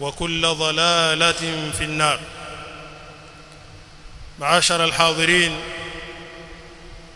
وكل ضلالة في النار. معاشر الحاضرين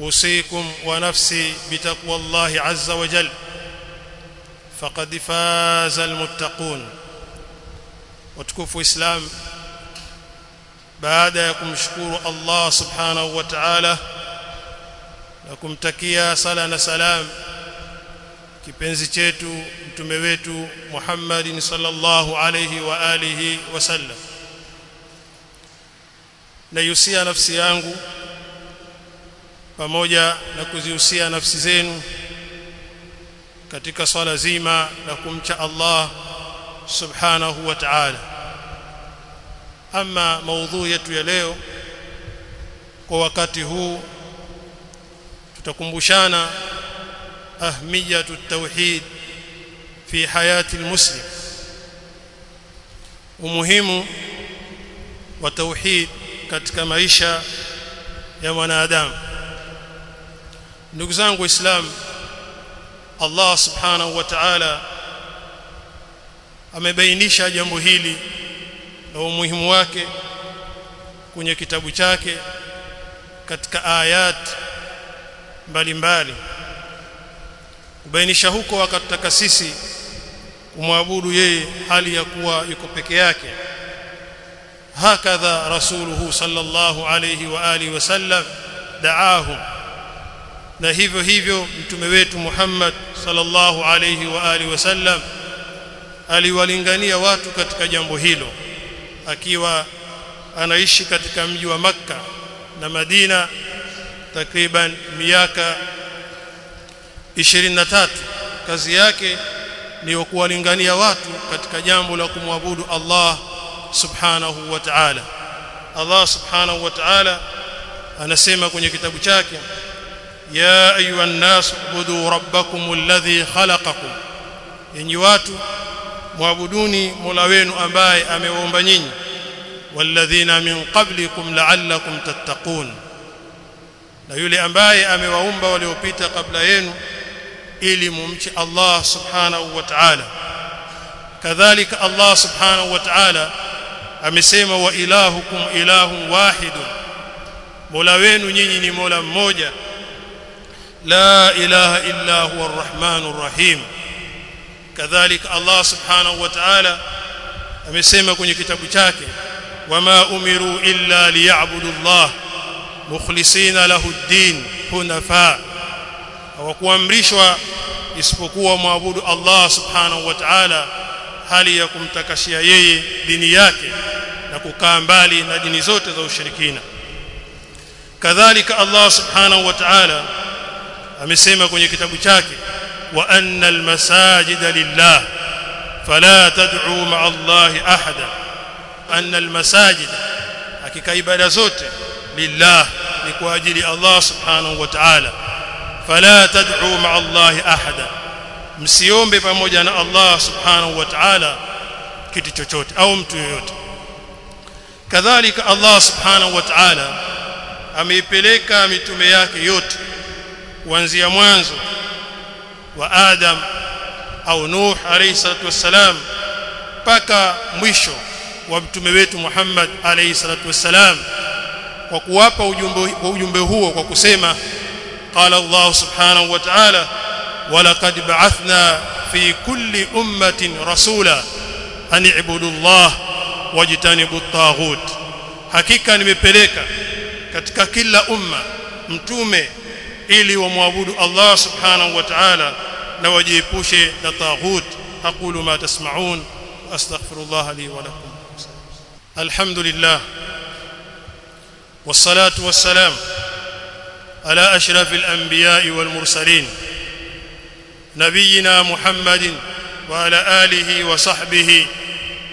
أوصيكم ونفسي بتقوى الله عز وجل. فقد فاز المتقون. وتكفوا ya kumshukuru Allah subhanahu wa ta'ala na kumtakia sala na salam kipenzi chetu mtume wetu Muhammadin sallallahu alayhi wa alihi wasallam nayusia nafsi yangu pamoja na kuzihusia nafsi zenu katika swala zima la kumcha Allah subhanahu wa ta'ala. Ama maudhui yetu ya leo kwa wakati huu tutakumbushana أهمية التوحيد في حياة المسلم umuhimu wa tauhid katika maisha ya mwanadamu ndugu zangu waislamu Allah subhanahu wa ta'ala amebainisha jambo hili na umuhimu wake kwenye kitabu chake katika ayat mbalimbali mbali kubainisha huko wakatutaka sisi kumwabudu yeye hali ya kuwa yuko peke yake. Hakadha rasuluhu sallallahu alayhi wa alihi wasallam daahum. Na hivyo hivyo mtume wetu Muhammad sallallahu alayhi wa alihi wasallam aliwalingania watu katika jambo hilo akiwa anaishi katika mji wa makka na Madina takriban miaka 23 kazi yake ni kuwalingania watu katika jambo la kumwabudu Allah subhanahu wa ta'ala. Allah subhanahu wa ta'ala anasema kwenye kitabu chake ya ayuha nas budu rabbakum alladhi khalaqakum. Yenyi watu muabuduni mola wenu ambaye amewaumba nyinyi. Walladhina min qablikum la'allakum tattaqun. Na yule ambaye amewaumba waliopita kabla yenu ili mumche Allah subhanahu wa ta'ala kadhalika Allah subhanahu wa ta'ala amesema wa ilahukum ilahun wahidun mola wenu nyinyi ni mola mmoja la ilaha illa huwa arrahmanur rahim kadhalika Allah subhanahu wa ta'ala amesema kwenye kitabu chake wama umiru illa liya'budu Allah mukhlisina lahu ad-din hunafa hawakuamrishwa isipokuwa muabudu Allah subhanahu wa ta'ala hali ya kumtakashia yeye dini yake na kukaa mbali na dini zote za ushirikina kadhalika Allah subhanahu wa ta'ala amesema kwenye kitabu chake wa anna almasajida lillah fala tad'u ma'a Allah ahada anna almasajida hakika ibada zote lillah ni kwa ajili Allah subhanahu wa ta'ala fala tad'u ma'a Allah ahada. Msiombe pamoja na Allah subhanahu wa ta'ala kitu chochote au mtu yoyote. Kadhalika Allah subhanahu wa ta'ala ameipeleka mitume yake yote kuanzia mwanzo wa Adam au Nuh alayhi salatu wassalam mpaka mwisho wa mtume wetu Muhammad alayhi salatu wassalam kwa kuwapa ujumbe ujumbe huo kwa kusema Allah subhanahu wa ta'ala walaqad ba'athna fi kulli ummatin rasula an i'budu Allah wajtanibu at-taghut hakika nimepeleka katika kila umma mtume ili wamwabudu Allah subhanahu wa ta'ala na wajiepushe na taghut aqulu ma tasma'un astaghfirullah li wa lakum alhamdulillah والصلاه والسلام على اشرف الانبياء والمرسلين نبينا محمد وعلى اله وصحبه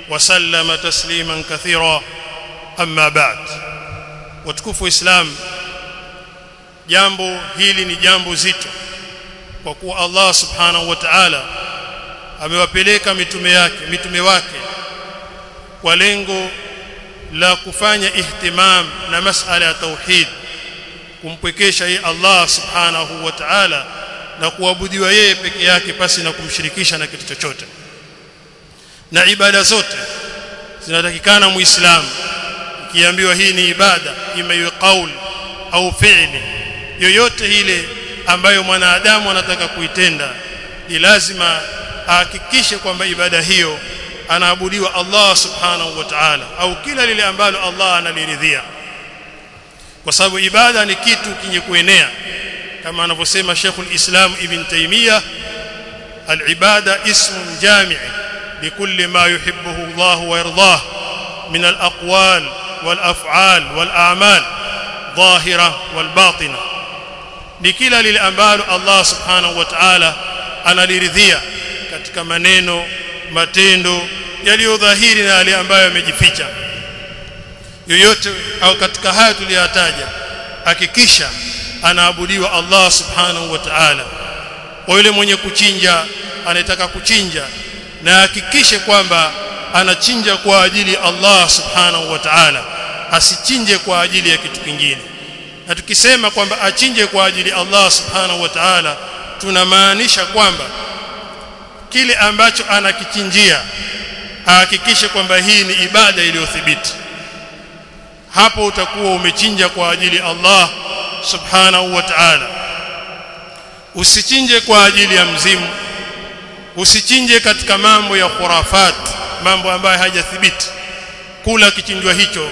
وسلم تسليما كثيرا اما بعد وتكفوا اسلام jambo hili ni jambo zito kwa kuwa Allah subhanahu wa ta'ala amewapeleka mitume yake mitume wake kwa lengo la kufanya ihtimam na masala ya tauhid kumpwekesha yeye Allah subhanahu wa ta'ala na kuabudiwa yeye peke yake pasi na kumshirikisha na kitu chochote. Na ibada zote zinatakikana muislamu ikiambiwa hii ni ibada iwe kauli au fiili yoyote ile ambayo mwanadamu anataka kuitenda ni lazima ahakikishe kwamba ibada hiyo anaabudiwa Allah subhanahu wa ta'ala au kila lile ambalo Allah analiridhia kwa sababu ibada ni kitu kinye kuenea. Kama anavyosema Sheikhul Islam Ibn Taymiyyah al-ibada ismun jami' likulli ma yuhibbuhu Allah wa yardah min al-aqwal wal-af'al wal-a'mal dhahira wal-batina. Ni kila lile ambalo Allah subhanahu wa ta'ala analiridhia katika maneno matendo yaliyo dhahiri na yale ambayo yamejificha yoyote au katika haya tuliyotaja hakikisha anaabudiwa Allah subhanahu wa ta'ala. Kwa yule mwenye kuchinja anataka kuchinja na hakikishe kwamba anachinja kwa ajili Allah subhanahu wa ta'ala asichinje kwa ajili ya kitu kingine. Na tukisema kwamba achinje kwa ajili Allah subhanahu wa ta'ala tunamaanisha kwamba kile ambacho anakichinjia ahakikishe kwamba hii ni ibada iliyothibiti hapo utakuwa umechinja kwa ajili Allah subhanahu wa ta'ala. Usichinje kwa ajili ya mzimu. Usichinje katika mambo ya khurafat mambo ambayo hajathibiti. Kula kichinjwa hicho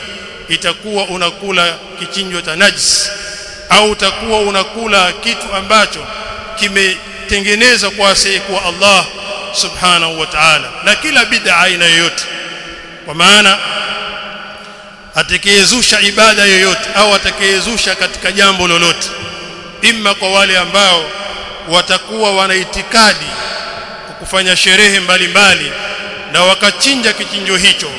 itakuwa unakula kichinjwa cha najis. Au utakuwa unakula kitu ambacho kimetengenezwa kwa asiyekuwa Allah subhanahu wa ta'ala. Na kila bid'a aina yoyote. Kwa maana atakayezusha ibada yoyote au atakayezusha katika jambo lolote imma kwa wale ambao watakuwa wanaitikadi kufanya sherehe mbalimbali na wakachinja kichinjo hicho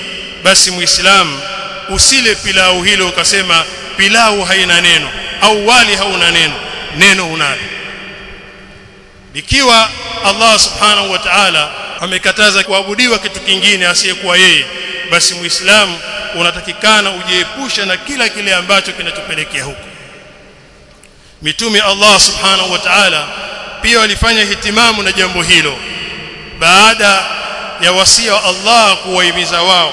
basi muislamu usile pilau hilo ukasema pilau haina neno au wali hauna neno neno unalo. Ikiwa Allah subhanahu wa ta'ala amekataza kuabudiwa kitu kingine asiyekuwa yeye basi muislamu unatakikana ujiepushe na kila kile ambacho kinachopelekea huko. Mitume Allah subhanahu wa ta'ala pia walifanya hitimamu na jambo hilo baada ya wasia wa Allah kuwahimiza wao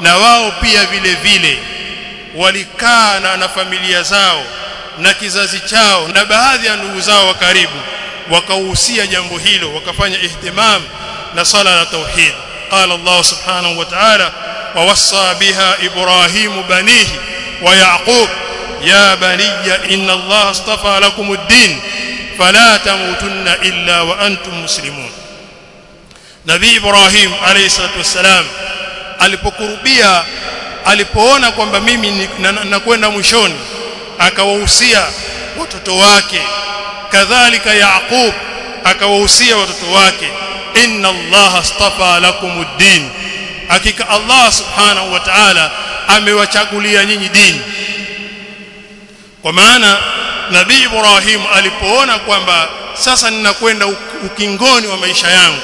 na wao pia vile vile walikaa na, na familia zao na kizazi chao na baadhi ya ndugu zao wa karibu wakahusia jambo hilo wakafanya ihtimam na sala la tauhid. Qala Allah subhanahu wa ta'ala ووصى بها إبراهيم بنيه ويعقوب يا بني إن الله اصطفى لكم الدين فلا تموتن إلا وأنتم مسلمون نبي إبراهيم عليه الصلاة والسلام alipokurubia alipoona kwamba mimi nakwenda mwishoni akawahusia watoto wake kadhalika Yaqub akawahusia watoto wake inna allaha astafa lakumuddin hakika Allah subhanahu wa ta'ala amewachagulia nyinyi dini. Kwa maana nabii Ibrahim alipoona kwamba sasa ninakwenda ukingoni wa maisha yangu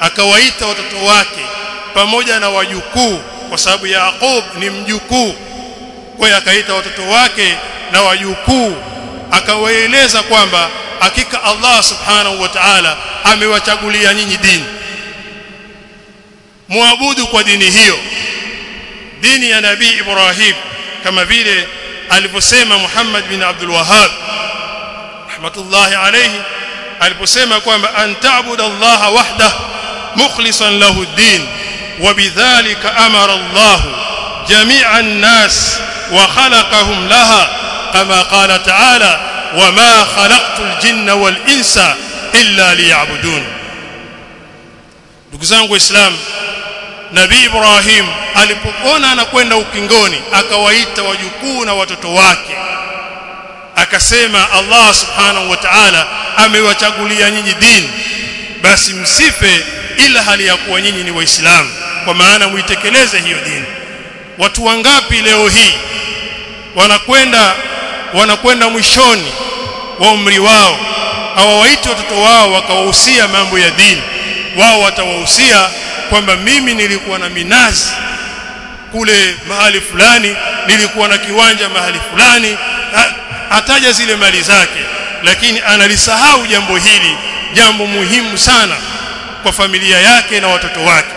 akawaita watoto wake pamoja na wajukuu kwa sababu Yaqub ni mjukuu. Kwa akaita watoto wake na wajukuu akawaeleza kwamba hakika Allah subhanahu wa ta'ala amewachagulia nyinyi dini muabudu kwa dini hiyo. Dini ya nabii Ibrahim kama vile alivyosema Muhammad bin Abdul Wahhab rahmatullahi alayhi aliposema kwamba antaabudu Allah wahda mukhlishan lahu ad-din wa bidhalika amara Allah jami'a an-nas wa khalaqahum laha kama qala ta'ala wama khalaqtul jinna wal insa illa liya'budun. Ndugu zangu waislamu nabii ibrahim alipoona anakwenda ukingoni akawaita wajukuu na watoto wake. Akasema allah subhanahu wa ta'ala amewachagulia nyinyi dini. Basi msife ila hali ya kuwa nyinyi ni waislamu kwa maana muitekeleze hiyo dini. Watu wangapi leo hii wanakwenda wanakwenda mwishoni wa umri wao hawawaiti watoto wao wakawahusia mambo ya dini? Wao watawahusia kwamba mimi nilikuwa na minazi kule mahali fulani nilikuwa na kiwanja mahali fulani ataja zile mali zake lakini analisahau jambo hili jambo muhimu sana kwa familia yake na watoto wake.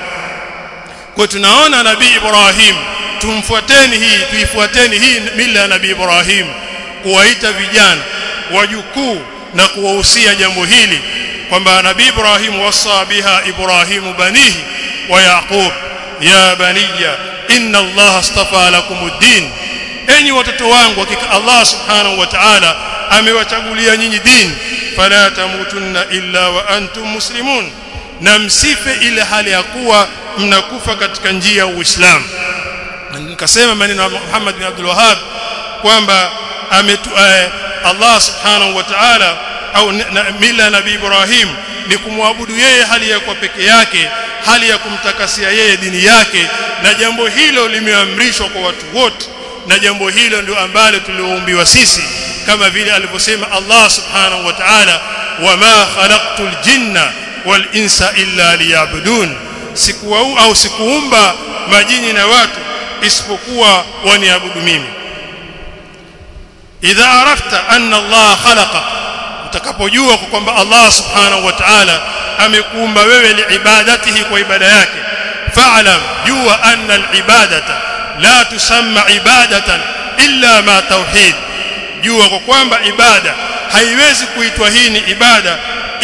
Kwa tunaona nabii Ibrahim tumfuateni hii tuifuateni hii mila ya nabii Ibrahim kuwaita vijana wajukuu na kuwahusia jambo hili kwamba nabii Ibrahim wasa biha Ibrahim banihi wa Yaqub ya baniya inna Allah astafa lakumuddin enyi watoto wangu hakika Allah subhanahu wa ta'ala amewachagulia nyinyi dini fala tamutunna illa wa antum muslimun. Na msife ile hali ya kuwa mnakufa katika njia ya Uislamu. Nikasema maneno ya Muhammad bin Abdul Wahhab kwamba ametu eh, Allah subhanahu wa ta'ala au mila Nabii Ibrahim ni kumwabudu yeye hali ya kwa peke yake hali ya kumtakasia yeye dini yake. Na jambo hilo limeamrishwa kwa watu wote na jambo hilo ndio ambalo tulioumbiwa sisi kama vile alivyosema Allah subhanahu wa ta'ala wama khalaqtul jinna wal insa illa liya'budun. Sikuwa au sikuumba majini na watu isipokuwa waniabudu mimi. Idha arafta anna Allah khalaqa utakapojua kwamba Allah subhanahu wa ta'ala amekuumba wewe liibadatihi kwa ibada yake fa'lam jua anna alibadata la tusamma ibadatan illa ma tauhid jua kwa kwamba ibada haiwezi kuitwa hii ni ibada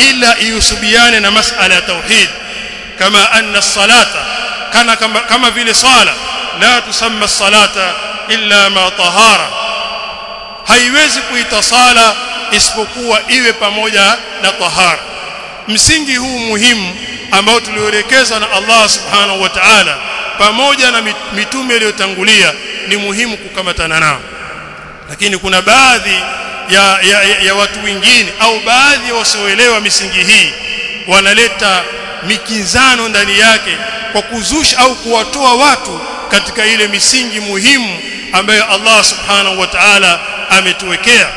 ila iusubiane na masala ya tauhid kama anna salata kana kama, kama vile sala la tusamma salata illa ma tahara haiwezi kuita sala isipokuwa iwe pamoja na tahara. Msingi huu muhimu ambao tulioelekezwa na Allah subhanahu wa ta'ala pamoja na mitume iliyotangulia ni muhimu kukamatana nao. Lakini kuna baadhi ya, ya, ya, ya watu wengine au baadhi wasioelewa misingi hii wanaleta mikinzano ndani yake kwa kuzusha au kuwatoa watu katika ile misingi muhimu ambayo Allah subhanahu wa ta'ala ametuwekea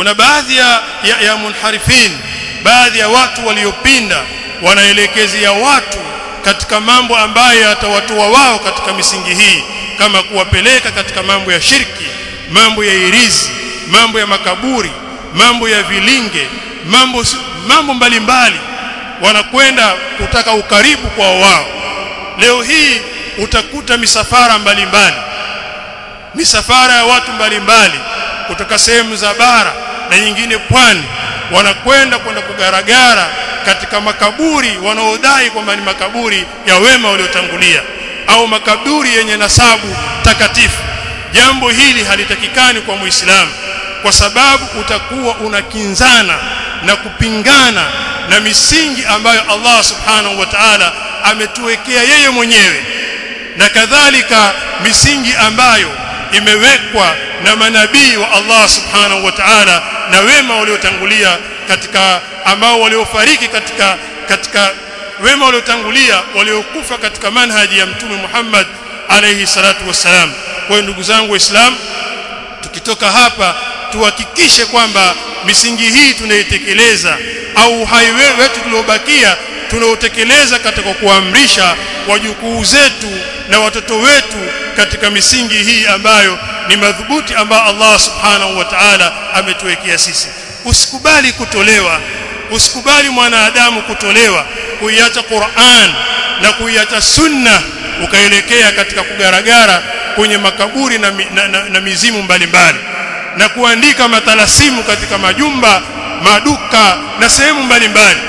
kuna baadhi ya, ya, ya munharifin baadhi ya watu waliopinda wanaelekezea watu katika mambo ambayo yatawatoa wao katika misingi hii kama kuwapeleka katika mambo ya shirki mambo ya irizi mambo ya makaburi mambo ya vilinge mambo mambo mbalimbali. Wanakwenda kutaka ukaribu kwa wao. Leo hii utakuta misafara mbalimbali misafara ya watu mbalimbali kutoka sehemu za bara na nyingine pwani wanakwenda kwenda kugaragara katika makaburi wanaodai kwamba ni makaburi ya wema waliotangulia au makaburi yenye nasabu takatifu. Jambo hili halitakikani kwa muislamu kwa sababu utakuwa unakinzana na kupingana na misingi ambayo Allah subhanahu wa ta'ala ametuwekea yeye mwenyewe na kadhalika misingi ambayo imewekwa na manabii wa Allah subhanahu wa ta'ala na wema waliotangulia katika ambao waliofariki katika katika wema waliotangulia waliokufa katika manhaji ya mtume Muhammad alayhi salatu wassalam. Kwa ndugu zangu waislamu tukitoka hapa tuhakikishe kwamba misingi hii tunaitekeleza au uhai wetu tuliobakia tunaotekeleza katika kuamrisha wajukuu zetu na watoto wetu katika misingi hii ambayo ni madhubuti ambayo Allah subhanahu wa ta'ala ametuwekea sisi. Usikubali kutolewa. Usikubali mwanadamu kutolewa kuiacha Qur'an na kuiacha sunna ukaelekea katika kugaragara kwenye makaburi na, na, na, na mizimu mbalimbali na kuandika matalasimu katika majumba maduka na sehemu mbalimbali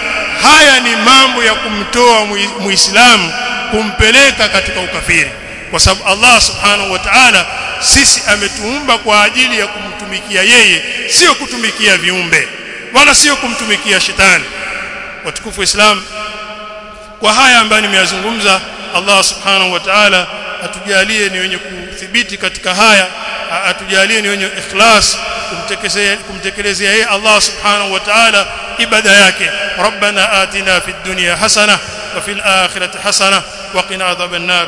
haya ni mambo ya kumtoa muislamu kumpeleka katika ukafiri. Kwa sababu Allah subhanahu wa ta'ala sisi ametuumba kwa ajili ya kumtumikia yeye sio kutumikia viumbe wala sio kumtumikia shetani. Watukufu islam kwa haya ambayo nimeyazungumza Allah subhanahu wa ta'ala atujalie ni wenye kuthibiti katika haya atujalie ni wenye ikhlas kumtekelezea yeye Allah subhanahu wa ta'ala ibada yake rabbana atina fid dunya hasana wa fil akhirati hasana wa qina adhaban nar